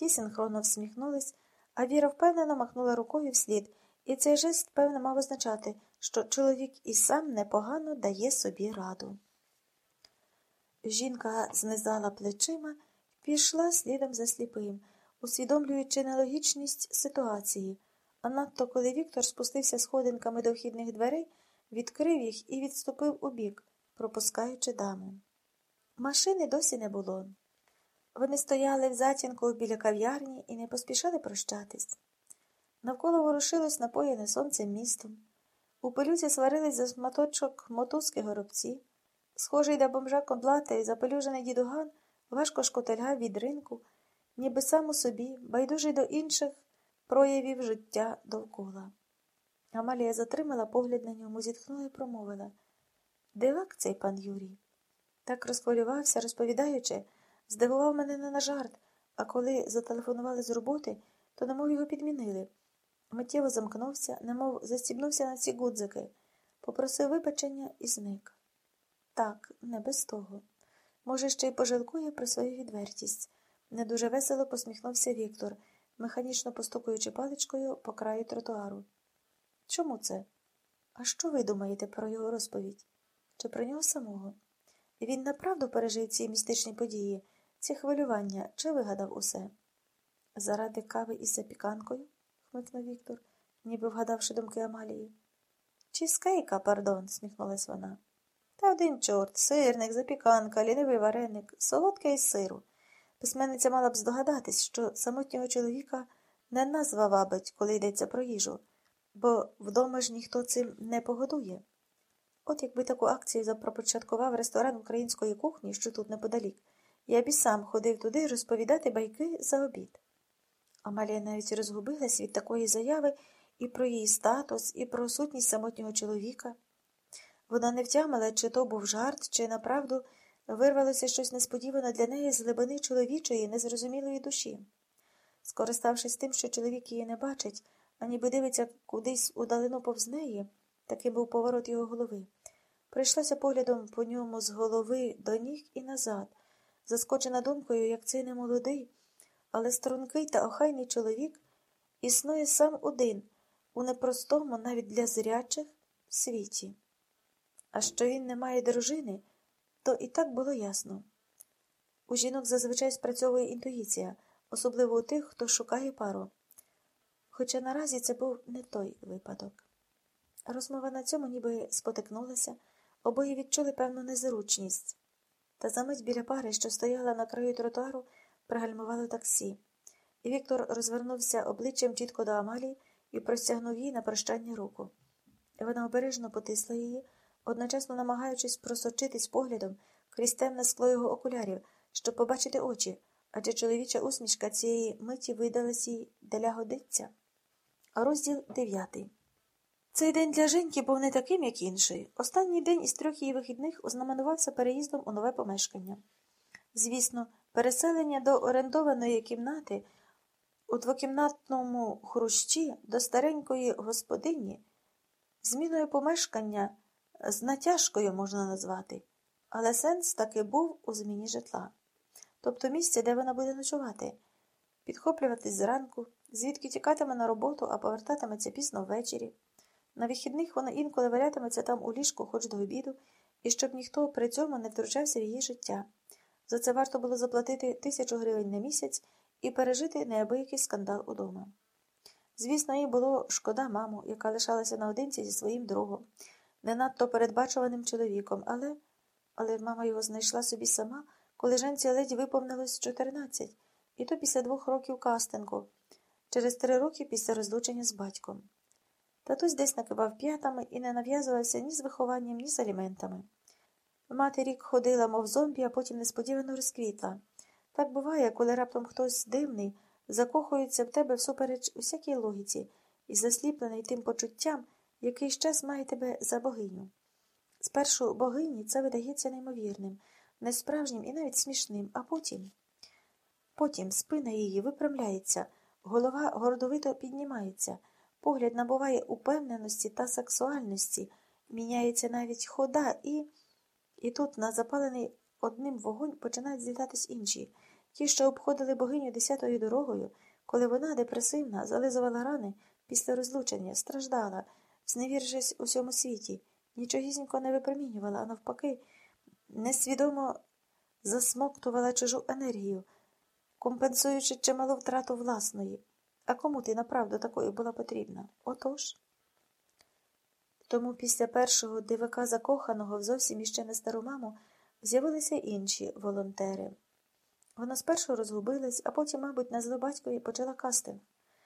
Ті синхронно всміхнулись, а Віра впевнено махнула рукою вслід, і цей жест, певно, мав означати, що чоловік і сам непогано дає собі раду. Жінка знизала плечима пішла слідом за сліпим, усвідомлюючи нелогічність ситуації, а надто коли Віктор спустився сходинками до вхідних дверей, відкрив їх і відступив у бік, пропускаючи даму. Машини досі не було. Вони стояли в затінку біля кав'ярні і не поспішали прощатись. Навколо ворушилось напоєне сонцем містом. У пилюці сварились за шматочок мотузки горобці. Схожий до бомжа комплата і запелюжений дідуган важко шкотельгав від ринку, ніби сам у собі, байдужий до інших проявів життя довкола. Амалія затримала погляд на ньому, зітхнула і промовила Дивак цей пан Юрій. Так розхвилювався, розповідаючи, здивував мене не на жарт, а коли зателефонували з роботи, то немов його підмінили. Миттєво замкнувся, немов застібнувся на ці гудзики, попросив вибачення і зник. Так, не без того. Може, ще й пожалкує про свою відвертість. Не дуже весело посміхнувся Віктор, механічно постукуючи паличкою по краю тротуару. Чому це? А що ви думаєте про його розповідь? Чи про нього самого? Він направду пережив ці містичні події, ці хвилювання, чи вигадав усе? Заради кави із запіканкою? хмикнув Віктор, ніби вгадавши думки Амалії. Чізкейка, пардон, сміхнулась вона. Та один чорт, сирник, запіканка, лінивий вареник, солодке із сиру. Письменниця мала б здогадатись, що самотнього чоловіка не назва вабить, коли йдеться про їжу, бо вдома ж ніхто цим не погодує. От якби таку акцію запропочаткував ресторан української кухні, що тут неподалік, я б і сам ходив туди розповідати байки за обід. Амалія навіть розгубилась від такої заяви і про її статус, і про сутність самотнього чоловіка. Вона не втямила, чи то був жарт, чи направду вирвалося щось несподіване для неї з глибини чоловічої, незрозумілої душі. Скориставшись тим, що чоловік її не бачить, а ніби дивиться кудись удалину повз неї, такий був поворот його голови. Прийшлася поглядом по ньому з голови до ніг і назад, заскочена думкою, як цей немолодий, але стрункий та охайний чоловік існує сам один, у непростому, навіть для зрячих, світі. А що він не має дружини, то і так було ясно. У жінок зазвичай спрацьовує інтуїція, особливо у тих, хто шукає пару. Хоча наразі це був не той випадок. Розмова на цьому ніби спотикнулася, обоє відчули певну незручність. Та замить біля пари, що стояла на краю тротуару, пригальмувало таксі, і Віктор розвернувся обличчям чітко до Амалії і простягнув їй на прощання руку. Вона обережно потисла її одночасно намагаючись просочитись поглядом крізь темне скло його окулярів, щоб побачити очі, адже чоловіча усмішка цієї миті видалась їй деля годиться. Розділ дев'ятий. Цей день для Женьки був не таким, як інший. Останній день із трьох її вихідних ознаменувався переїздом у нове помешкання. Звісно, переселення до орендованої кімнати у двокімнатному хрущі до старенької господині, зміною помешкання з натяжкою можна назвати, але сенс таки був у зміні житла, тобто місце, де вона буде ночувати, підхоплюватись зранку, звідки тікатиме на роботу, а повертатиметься пізно ввечері. На вихідних вона інколи валятиметься там у ліжку, хоч до обіду, і щоб ніхто при цьому не втручався в її життя. За це варто було заплатити тисячу гривень на місяць і пережити неабиякий скандал удома. Звісно, їй було шкода маму, яка лишалася наодинці зі своїм другом не надто передбачуваним чоловіком, але але мама його знайшла собі сама, коли женці ледь виповнилось 14, і то після двох років кастингу, через три роки після розлучення з батьком. Татусь десь накивав п'ятами і не нав'язувався ні з вихованням, ні з аліментами. Мати рік ходила, мов зомбі, а потім несподівано розквітла. Так буває, коли раптом хтось дивний, закохується в тебе всупереч усякій логіці і засліплений тим почуттям якийсь час має тебе за богиню. Спершу богині це видається неймовірним, несправжнім і навіть смішним, а потім. Потім спина її виправляється, голова гордовито піднімається, погляд набуває упевненості та сексуальності, міняється навіть хода, і І тут на запалений одним вогонь починають злітатись інші, ті, що обходили богиню десятою дорогою, коли вона, депресивна, зализувала рани після розлучення, страждала, зневірившись у всьому світі, нічогісінько не випромінювала, а навпаки, несвідомо засмоктувала чужу енергію, компенсуючи чималу втрату власної. А кому ти направду такою була потрібна? Отож. Тому після першого дивика закоханого в зовсім іще не стару маму з'явилися інші волонтери. Вона спершу розгубилась, а потім, мабуть, на злобатькові почала кастинг.